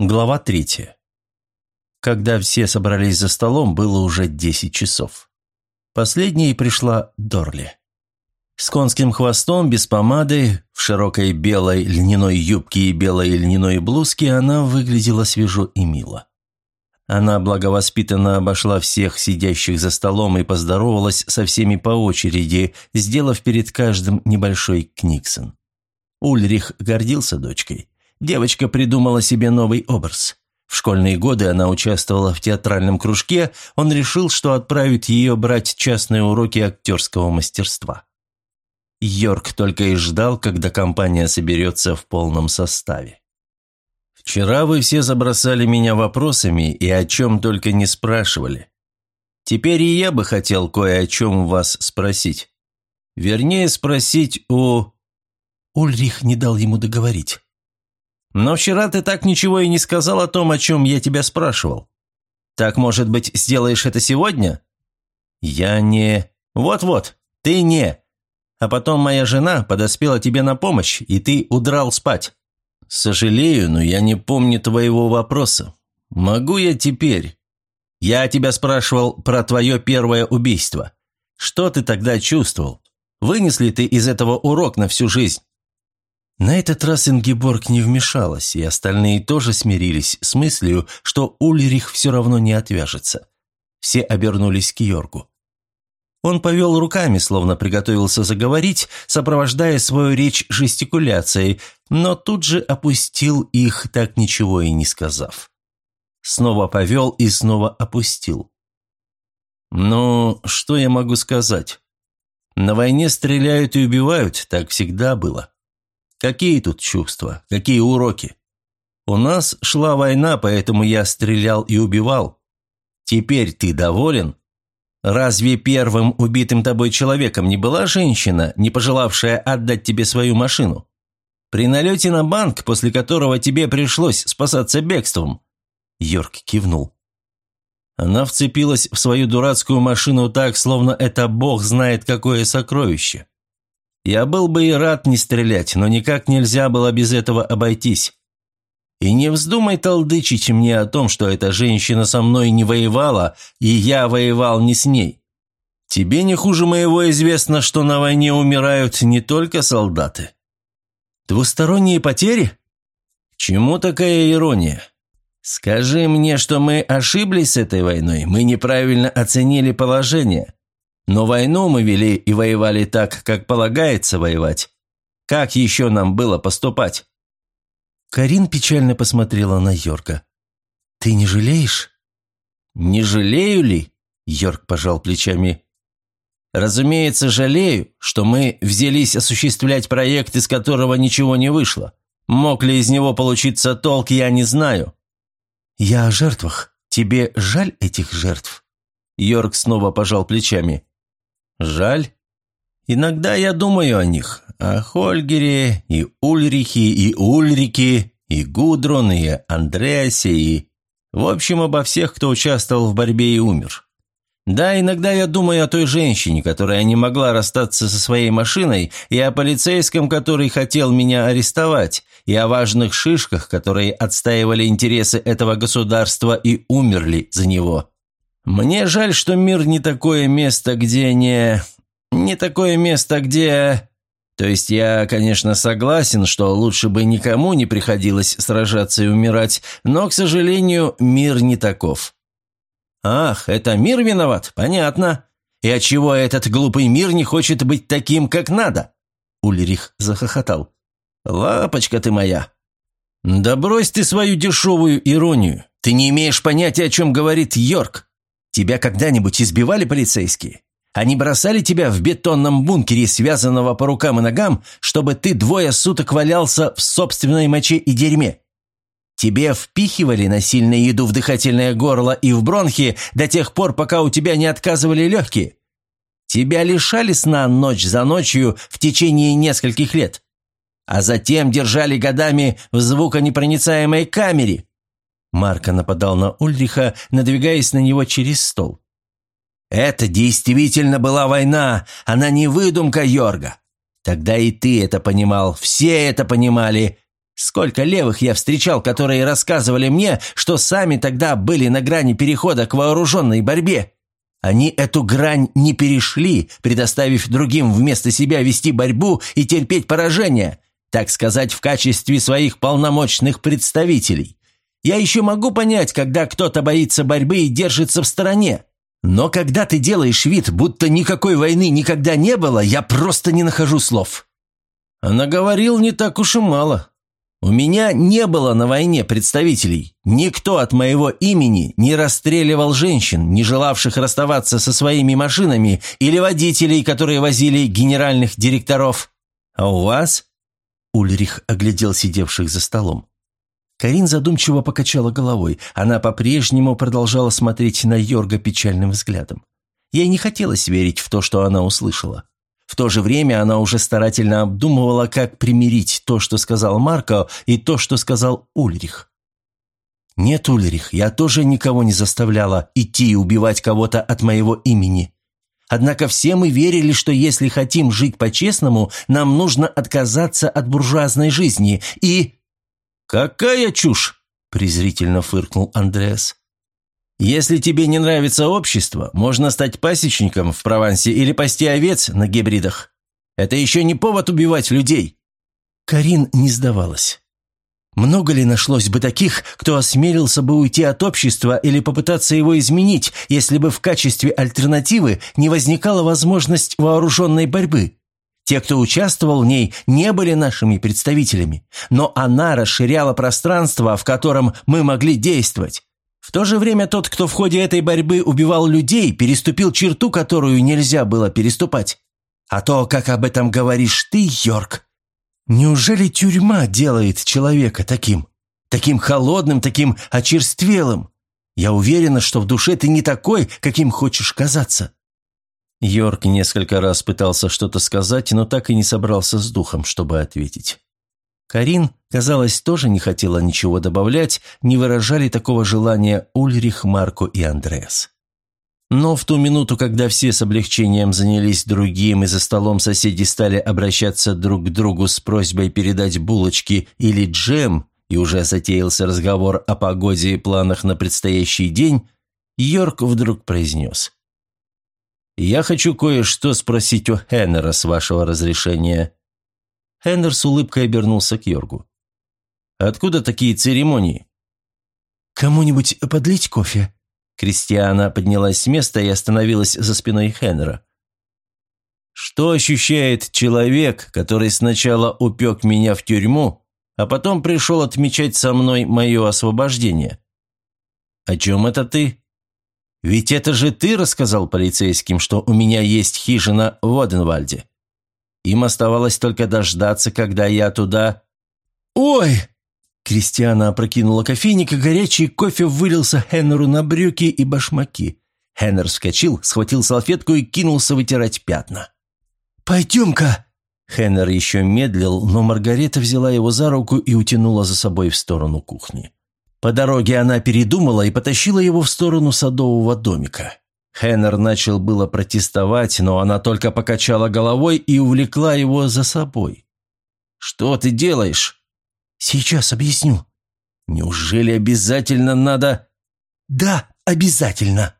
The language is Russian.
Глава третья. Когда все собрались за столом, было уже десять часов. Последней пришла Дорли. С конским хвостом, без помады, в широкой белой льняной юбке и белой льняной блузке она выглядела свежо и мило. Она благовоспитанно обошла всех сидящих за столом и поздоровалась со всеми по очереди, сделав перед каждым небольшой книксон. Ульрих гордился дочкой. Девочка придумала себе новый образ. В школьные годы она участвовала в театральном кружке, он решил, что отправит ее брать частные уроки актерского мастерства. Йорк только и ждал, когда компания соберется в полном составе. «Вчера вы все забросали меня вопросами и о чем только не спрашивали. Теперь и я бы хотел кое о чем вас спросить. Вернее, спросить у...» Ульрих не дал ему договорить. Но вчера ты так ничего и не сказал о том, о чем я тебя спрашивал. Так, может быть, сделаешь это сегодня? Я не... Вот-вот, ты не. А потом моя жена подоспела тебе на помощь, и ты удрал спать. Сожалею, но я не помню твоего вопроса. Могу я теперь? Я тебя спрашивал про твое первое убийство. Что ты тогда чувствовал? Вынес ли ты из этого урок на всю жизнь? На этот раз Ингеборг не вмешалась, и остальные тоже смирились с мыслью, что Ульрих все равно не отвяжется. Все обернулись к Йоргу. Он повел руками, словно приготовился заговорить, сопровождая свою речь жестикуляцией, но тут же опустил их, так ничего и не сказав. Снова повел и снова опустил. «Ну, что я могу сказать? На войне стреляют и убивают, так всегда было. Какие тут чувства? Какие уроки? У нас шла война, поэтому я стрелял и убивал. Теперь ты доволен? Разве первым убитым тобой человеком не была женщина, не пожелавшая отдать тебе свою машину? При налете на банк, после которого тебе пришлось спасаться бегством?» Йорк кивнул. Она вцепилась в свою дурацкую машину так, словно это бог знает какое сокровище. Я был бы и рад не стрелять, но никак нельзя было без этого обойтись. И не вздумай толдычить мне о том, что эта женщина со мной не воевала, и я воевал не с ней. Тебе не хуже моего известно, что на войне умирают не только солдаты. Двусторонние потери? Чему такая ирония? Скажи мне, что мы ошиблись с этой войной, мы неправильно оценили положение. Но войну мы вели и воевали так, как полагается воевать. Как еще нам было поступать?» Карин печально посмотрела на Йорка. «Ты не жалеешь?» «Не жалею ли?» Йорк пожал плечами. «Разумеется, жалею, что мы взялись осуществлять проект, из которого ничего не вышло. Мог ли из него получиться толк, я не знаю». «Я о жертвах. Тебе жаль этих жертв?» Йорк снова пожал плечами. Жаль. Иногда я думаю о них, о Хольгере и Ульрихе и Ульрике, и Гудрон, и Андреасе, и... В общем, обо всех, кто участвовал в борьбе и умер. Да, иногда я думаю о той женщине, которая не могла расстаться со своей машиной, и о полицейском, который хотел меня арестовать, и о важных шишках, которые отстаивали интересы этого государства и умерли за него. Мне жаль, что мир не такое место, где не... Не такое место, где... То есть я, конечно, согласен, что лучше бы никому не приходилось сражаться и умирать, но, к сожалению, мир не таков. Ах, это мир виноват? Понятно. И отчего этот глупый мир не хочет быть таким, как надо? Ульрих захохотал. «Лапочка ты моя!» «Да брось ты свою дешевую иронию. Ты не имеешь понятия, о чем говорит Йорк. Тебя когда-нибудь избивали полицейские? Они бросали тебя в бетонном бункере, связанного по рукам и ногам, чтобы ты двое суток валялся в собственной моче и дерьме. Тебе впихивали насильную еду в дыхательное горло и в бронхи до тех пор, пока у тебя не отказывали легкие. Тебя лишали сна ночь за ночью в течение нескольких лет. А затем держали годами в звуконепроницаемой камере, Марко нападал на Ульриха, надвигаясь на него через стол. «Это действительно была война, она не выдумка Йорга. Тогда и ты это понимал, все это понимали. Сколько левых я встречал, которые рассказывали мне, что сами тогда были на грани перехода к вооруженной борьбе. Они эту грань не перешли, предоставив другим вместо себя вести борьбу и терпеть поражение, так сказать, в качестве своих полномочных представителей. Я еще могу понять, когда кто-то боится борьбы и держится в стороне. Но когда ты делаешь вид, будто никакой войны никогда не было, я просто не нахожу слов». Она говорил не так уж и мало. У меня не было на войне представителей. Никто от моего имени не расстреливал женщин, не желавших расставаться со своими машинами, или водителей, которые возили генеральных директоров. А у вас?» Ульрих оглядел сидевших за столом. Карин задумчиво покачала головой. Она по-прежнему продолжала смотреть на Йорга печальным взглядом. Ей не хотелось верить в то, что она услышала. В то же время она уже старательно обдумывала, как примирить то, что сказал Марко, и то, что сказал Ульрих. «Нет, Ульрих, я тоже никого не заставляла идти и убивать кого-то от моего имени. Однако все мы верили, что если хотим жить по-честному, нам нужно отказаться от буржуазной жизни и...» «Какая чушь!» – презрительно фыркнул Андреас. Если тебе не нравится общество, можно стать пасечником в Провансе или пасти овец на гибридах. Это еще не повод убивать людей». Карин не сдавалась. Много ли нашлось бы таких, кто осмелился бы уйти от общества или попытаться его изменить, если бы в качестве альтернативы не возникала возможность вооруженной борьбы? Те, кто участвовал в ней, не были нашими представителями, но она расширяла пространство, в котором мы могли действовать. В то же время тот, кто в ходе этой борьбы убивал людей, переступил черту, которую нельзя было переступать. А то, как об этом говоришь ты, Йорк, неужели тюрьма делает человека таким? Таким холодным, таким очерствелым? Я уверена, что в душе ты не такой, каким хочешь казаться». Йорк несколько раз пытался что-то сказать, но так и не собрался с духом, чтобы ответить. Карин, казалось, тоже не хотела ничего добавлять, не выражали такого желания Ульрих, Марко и Андреас. Но в ту минуту, когда все с облегчением занялись другим, и за столом соседи стали обращаться друг к другу с просьбой передать булочки или джем, и уже затеялся разговор о погоде и планах на предстоящий день, Йорк вдруг произнес. «Я хочу кое-что спросить у Хеннера, с вашего разрешения». Хендер с улыбкой обернулся к Йоргу. «Откуда такие церемонии?» «Кому-нибудь подлить кофе?» Кристиана поднялась с места и остановилась за спиной Хеннера. «Что ощущает человек, который сначала упек меня в тюрьму, а потом пришел отмечать со мной мое освобождение?» «О чем это ты?» «Ведь это же ты рассказал полицейским, что у меня есть хижина в Оденвальде. Им оставалось только дождаться, когда я туда... «Ой!» Кристиана опрокинула кофейник, и горячий кофе вылился Хеннеру на брюки и башмаки. Хеннер вскочил, схватил салфетку и кинулся вытирать пятна. «Пойдем-ка!» Хеннер еще медлил, но Маргарета взяла его за руку и утянула за собой в сторону кухни. По дороге она передумала и потащила его в сторону садового домика. Хеннер начал было протестовать, но она только покачала головой и увлекла его за собой. «Что ты делаешь?» «Сейчас объясню». «Неужели обязательно надо...» «Да, обязательно»,